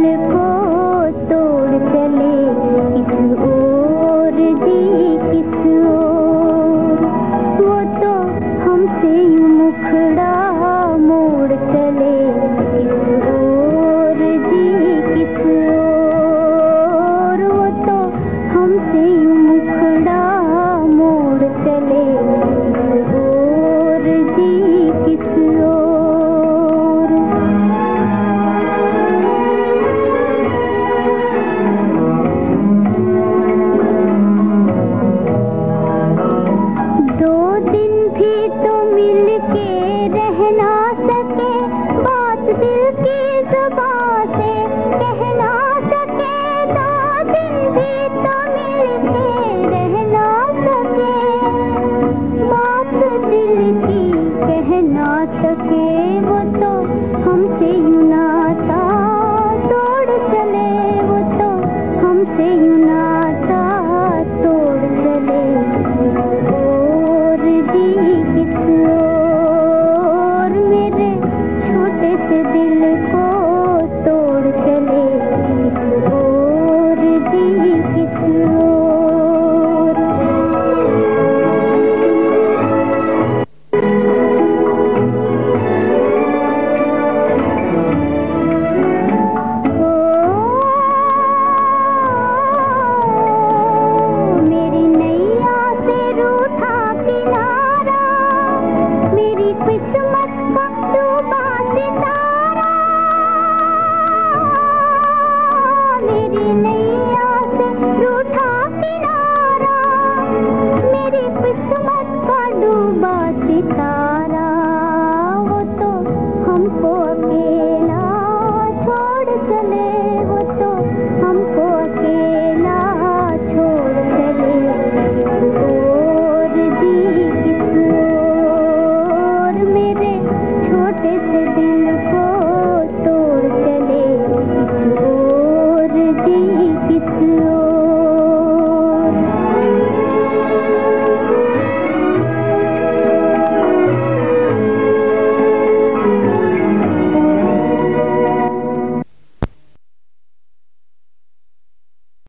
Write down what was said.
le से दिल